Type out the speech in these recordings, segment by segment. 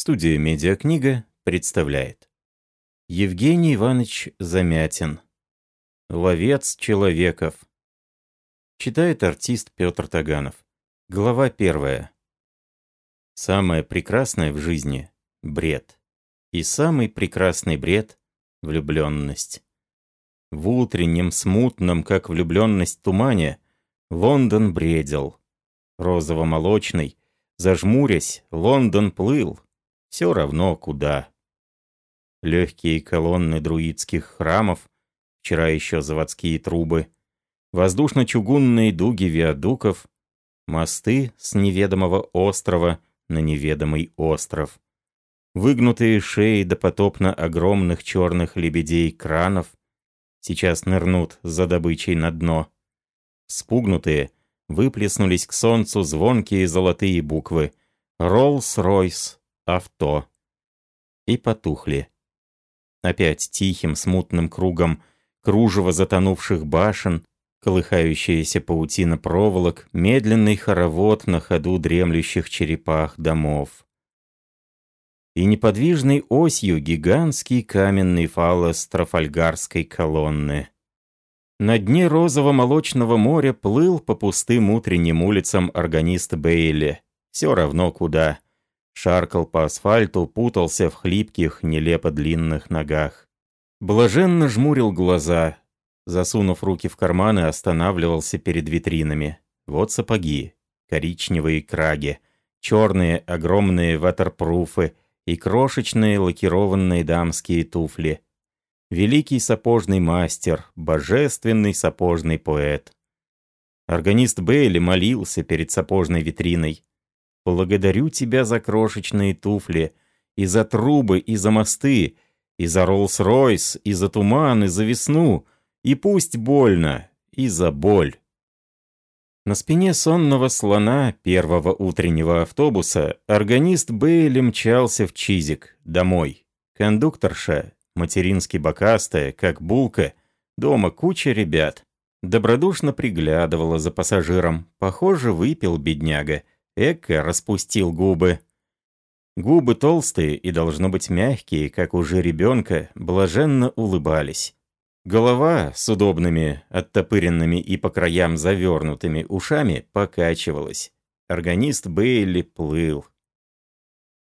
Студия «Медиакнига» представляет. Евгений Иванович Замятин. Ловец человеков. Читает артист Петр Таганов. Глава первая. Самое прекрасное в жизни — бред. И самый прекрасный бред — влюбленность. В утреннем, смутном, как влюбленность тумане, Лондон бредил. Розово-молочный, зажмурясь, Лондон плыл, все равно куда. Легкие колонны друидских храмов, вчера еще заводские трубы, воздушно-чугунные дуги виадуков, мосты с неведомого острова на неведомый остров, выгнутые шеи допотопно огромных черных лебедей-кранов сейчас нырнут за добычей на дно. Спугнутые, выплеснулись к солнцу звонкие золотые буквы «Роллс-Ройс авто. И потухли. Опять тихим смутным кругом кружево затонувших башен, колыхающаяся паутина проволок, медленный хоровод на ходу дремлющих черепах домов. И неподвижной осью гигантский каменный фалос Трафальгарской колонны. На дне розово-молочного моря плыл по пустым утренним улицам органист Бейли. Все равно куда шаркал по асфальту, путался в хлипких, нелепо длинных ногах. Блаженно жмурил глаза, засунув руки в карманы, останавливался перед витринами. Вот сапоги, коричневые краги, черные огромные ватерпруфы и крошечные лакированные дамские туфли. Великий сапожный мастер, божественный сапожный поэт. Органист Бейли молился перед сапожной витриной. Благодарю тебя за крошечные туфли, и за трубы, и за мосты, и за Роллс-Ройс, и за туман, и за весну, и пусть больно, и за боль. На спине сонного слона первого утреннего автобуса органист Бейли мчался в Чизик, домой. Кондукторша, матерински бокастая, как булка, дома куча ребят. Добродушно приглядывала за пассажиром. Похоже, выпил бедняга. Эка распустил губы. Губы толстые и, должно быть, мягкие, как у жеребенка, блаженно улыбались. Голова с удобными, оттопыренными и по краям завернутыми ушами покачивалась. Органист Бейли плыл.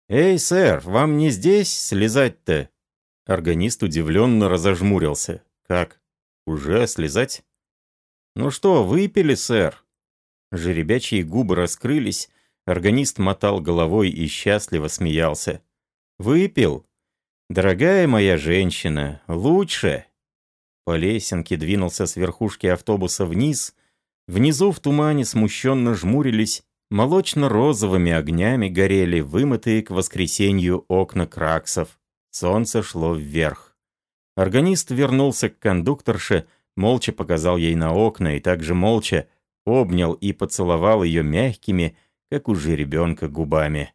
«Эй, сэр, вам не здесь слезать-то?» Органист удивленно разожмурился. «Как? Уже слезать?» «Ну что, выпили, сэр?» Жеребячие губы раскрылись, Органист мотал головой и счастливо смеялся. «Выпил? Дорогая моя женщина, лучше!» По лесенке двинулся с верхушки автобуса вниз. Внизу в тумане смущенно жмурились, молочно-розовыми огнями горели вымытые к воскресенью окна краксов. Солнце шло вверх. Органист вернулся к кондукторше, молча показал ей на окна и также молча обнял и поцеловал ее мягкими, как у жеребенка губами.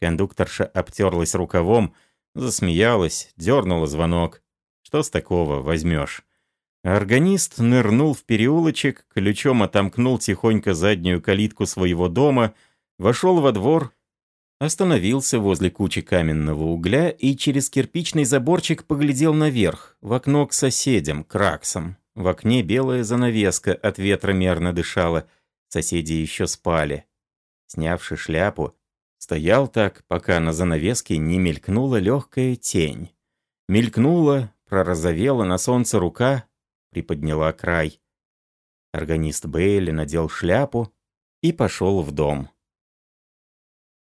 Кондукторша обтерлась рукавом, засмеялась, дернула звонок. Что с такого возьмешь? Органист нырнул в переулочек, ключом отомкнул тихонько заднюю калитку своего дома, вошел во двор, остановился возле кучи каменного угля и через кирпичный заборчик поглядел наверх, в окно к соседям, к раксам. В окне белая занавеска от ветра мерно дышала, соседи еще спали снявши шляпу, стоял так, пока на занавеске не мелькнула легкая тень. Мелькнула, пророзовела на солнце рука, приподняла край. Органист Бейли надел шляпу и пошел в дом.